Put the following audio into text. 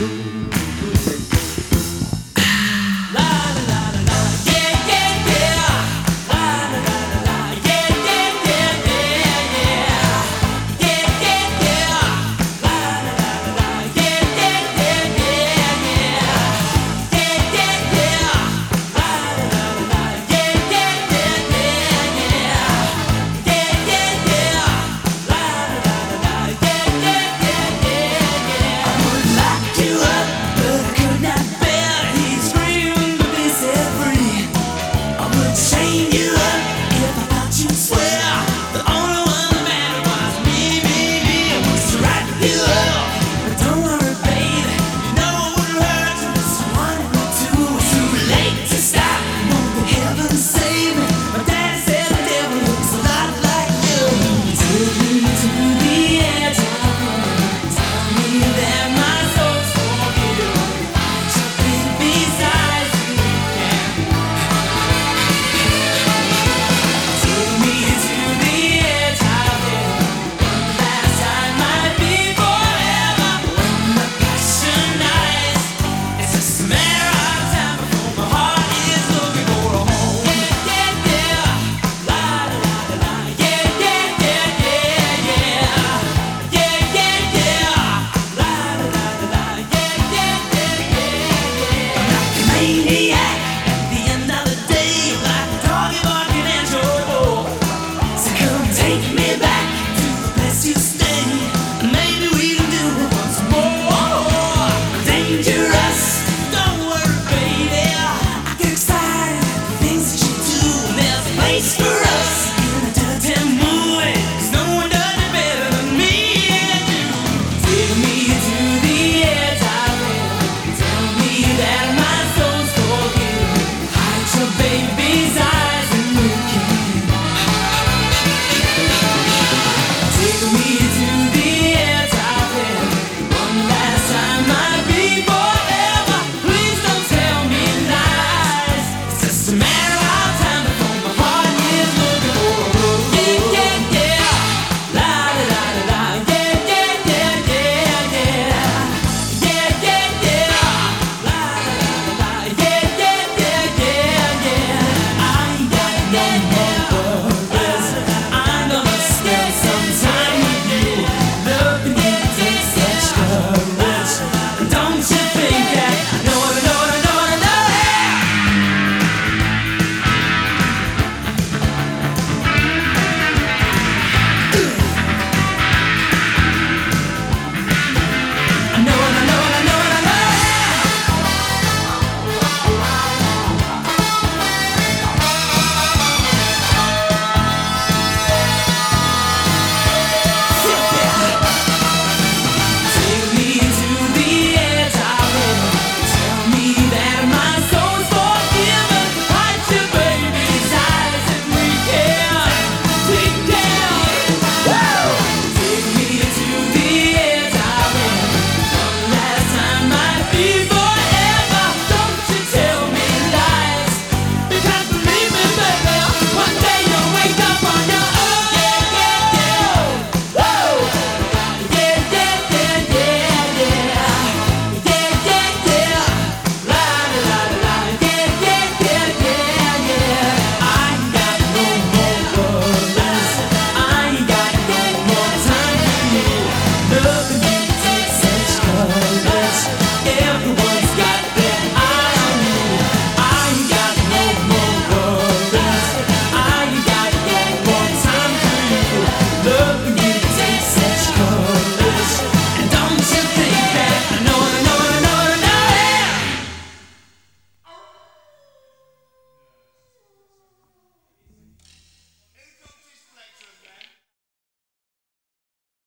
Ooh. love